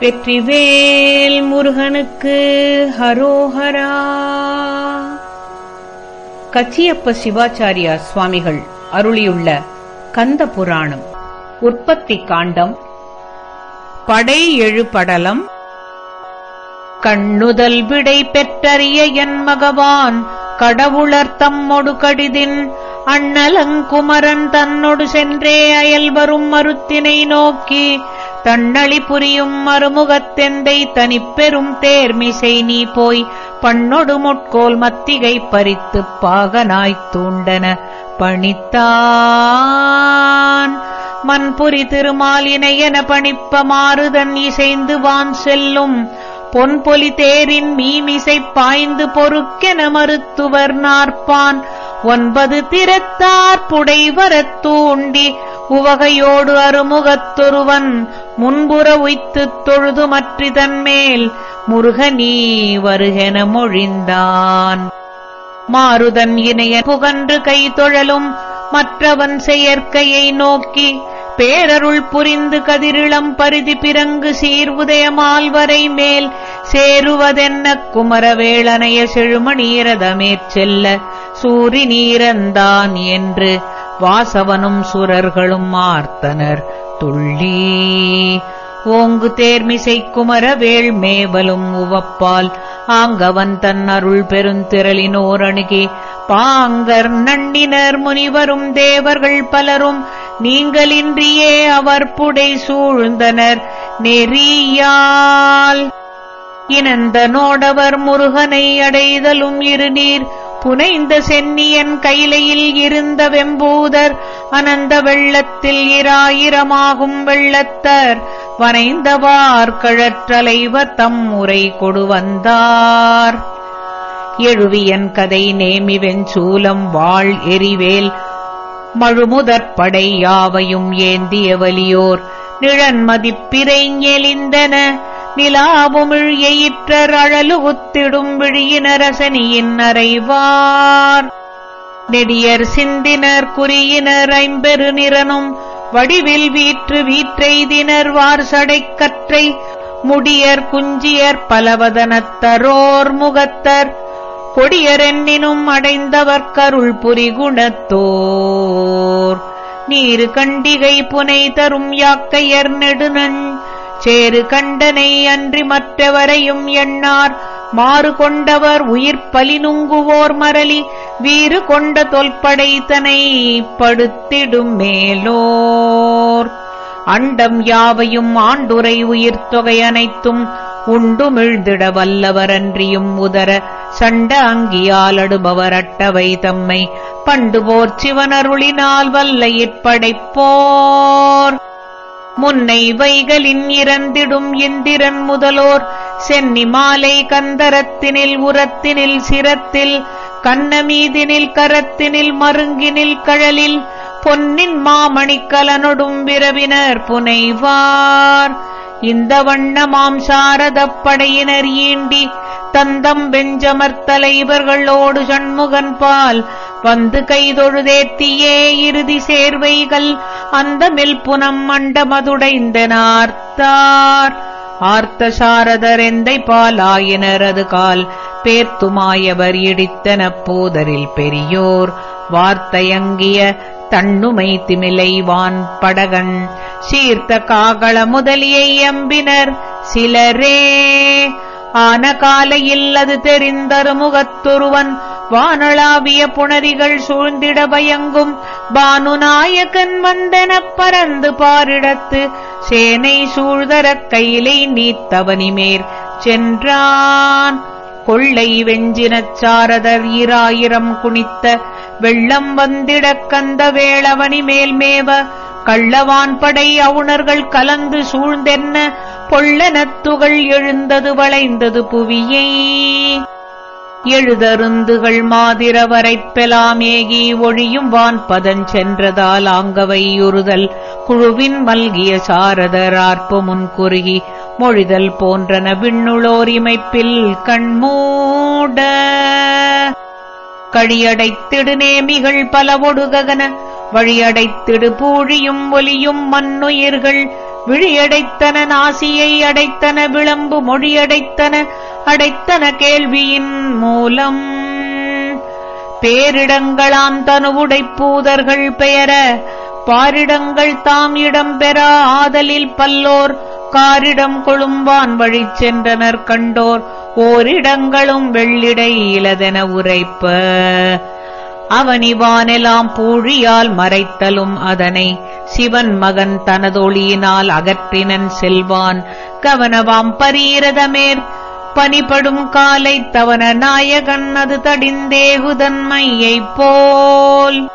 வெற்றிவேல் முருகனுக்கு ஹரோஹரா. கச்சியப்ப சிவாச்சாரியா சுவாமிகள் அருளியுள்ள கந்த புராணம் உற்பத்தி காண்டம் படை எழுபடலம் கண்ணுதல் விடை பெற்றறிய என் மகவான் கடவுளர் தம்மொடு கடிதின் அண்ணலங்குமரன் தன்னொடு சென்றே அயல் வரும் மருத்தினை நோக்கி தன்னளி புரியும் மறுமுகத்தெந்தை தனிப்பெரும் தேர்மிசை நீ போய் பண்ணொடு முட்கோல் மத்திகை பறித்துப் பாகனாய்த் தூண்டன. பணித்தான். மண்புரி திருமாலினையென பணிப்ப மாறுதன் இசைந்து வான் செல்லும். பொன்பொலி தேரின் மீமிசை பாய்ந்து பொறுக்கென மருத்துவர் நாற்பான். ஒன்பது திறத்தார் புடைவரத் தூண்டி உவகையோடு அருமுகத்தொருவன் முன்புற உய்த்துத் தொழுது மற்றிதன்மேல் முருகனீ வருகென மொழிந்தான். மாருதன் இணைய புகன்று கைதொழலும் மற்றவன் செயற்கையை நோக்கி பேரருள் புரிந்து கதிரிளம் பரிதி பிறங்கு சீர் உதயமால்வரை மேல் சேருவதென்ன குமரவேளனைய செழுமணீரதமேற் செல்ல சூரி நீரந்தான் என்று வாசவனும் சுரர்களும் ஆர்த்தனர் துள்ளி. ஓங்கு தேர்மிசை குமரவேள் மேவலும் உவப்பால். ஆங்கவன் தன் அருள் பெருந்திரளினோர் அணுகி பாங்கர் நண்டினர் முனிவரும் தேவர்கள் பலரும் நீங்களின்றியே அவர் புடை சூழ்ந்தனர். நெறியால் இனந்த நோடவர் முருகனை அடைதலும் இருநீர் புனைந்த சென்னியன் கைலையில் இருந்த வெம்பூதர் அனந்த வெள்ளத்தில் இராயிரமாகும் வெள்ளத்தர் வனைந்தவார் கழற்றலைவ தம் முறை கொடு வந்தார். எழுவியன் கதை நேமி வெஞ்சூலம் வாழ் எரிவேல் மழுமுதற்படை யாவையும் ஏந்திய வலியோர் நிழன்மதிப்பிரைஞெளிந்தன நிலாவுமிழ் எயிற்றர் அழலு உத்திடும் விழியினரசனியின் அறைவார். நெடியர் சிந்தினர் குறியினர் ஐம்பெரு நிறனும் வடிவில் வீற்று வீற்றெய்தினர் வார் கற்றை முடியர் குஞ்சியர் பலவதனத்தரோர் முகத்தர் கொடியரென்னினும் அடைந்தவர் கருள் புரிகுணத்தோர் நீரு கண்டிகை புனை தரும் யாக்கையர் நெடுநன் சேரு கண்டனை அன்றி மற்றவரையும் எண்ணார். மாறு கொண்டவர் உயிர் பலி நுங்குவோர் மரளி வீறு கொண்ட தொல்படைத்தனை படுத்திடும் மேலோர். அண்டம் யாவையும் ஆண்டுரை உயிர் தொகை அனைத்தும் உண்டுமிழ்ந்திட வல்லவரன்றியும் உதர. சண்ட அங்கியால் அட்டவை தம்மை. பண்டுபோர் சிவனருளினால் வல்லையிற்படைப்போர் முன்னை வைகளின் இறந்திடும் இந்திரன் முதலோர். சென்னி மாலை கந்தரத்தினில் உரத்தினில் சிரத்தில். கண்ணமீதினில் கரத்தினில் மருங்கினில் கழலில். பொன்னின் மாமணிக்கலனொடும் விரவினர் புனைவார். இந்த வண்ணமாம் சாரதப் படையினர் ஈண்டி. தந்தம் வெஞ்சமர்த்தலைவர்களோடு சண்முகன் பால். வந்து கைதொழுதேத்தியே இறுதி சேர்வைகள். அந்த மெல்புனம் மண்டமதுடைந்தனார்த்தார். ஆர்த்த சாரதர் எந்தை பாலாயினரது கால். பேர்த்துமாயவர் இடித்தன போதரில் பெரியோர். வார்த்தையங்கிய தண்ணுமை திமிலைவான் படகன் சீர்த்த காகள முதலியை எம்பினர் சிலரே. ஆன காலையில் அது தெரிந்தருமுகத்தொருவன். வானளாவிய புணரிகள் சூழ்ந்திட பயங்கும். பானுநாயகன் வந்தனப் பறந்து பாரிடத்து சேனை சூழ்தரக் கையிலை நீத்தவனிமேர். சென்றான் கொள்ளை வெஞ்சினச் சாரதர் ஈராயிரம் குனித்த வெள்ளம் வந்திடக் கந்த வேளவனி மேல்மேவ. கள்ளவான் படை அவுணர்கள் கலந்து சூழ்ந்தென்ன பொள்ளனத்துகள் எழுந்தது வளைந்தது புவியை. எழுதருந்துகள் மாதிரவரைப் பெலாமேகி ஒழியும் வான் பதஞ்சென்றதால் ஆங்கவை உறுதல் குழுவின் மல்கிய சாரதர் ஆர்ப்பு முன்குறுகி மொழிதல் போன்றன விண்ணுளோரிமைப்பில் கண்மூட. கழியடைத்திடு நேமிகள் பலவொடு ககன வழியடைத்திடு பூழியும் ஒலியும் மண்ணுயிர்கள். விழியடைத்தன நாசியை அடைத்தன விளம்பு மொழியடைத்தன அடைத்தன கேள்வியின் மூலம். பேரிடங்களாம் தனுவுடைப் பூதர்கள் பெயர பாரிடங்கள் தாம் இடம் பெறா ஆதலில் பல்லோர் காரிடம் கொழும்பான் வழி சென்றனர் கண்டோர். ஓரிடங்களும் வெள்ளிடை இலதென உரைப்ப. அவனிவானெல்லாம் பூழியால் மறைத்தலும் அதனை சிவன் மகன் தனதொளியினால் அகற்றினன் செல்வான். கவனவாம் பரீரதமேற் பனிபடும் காலை தவன நாயகன் அது தடிந்தேகுதன்மையைப் போல்.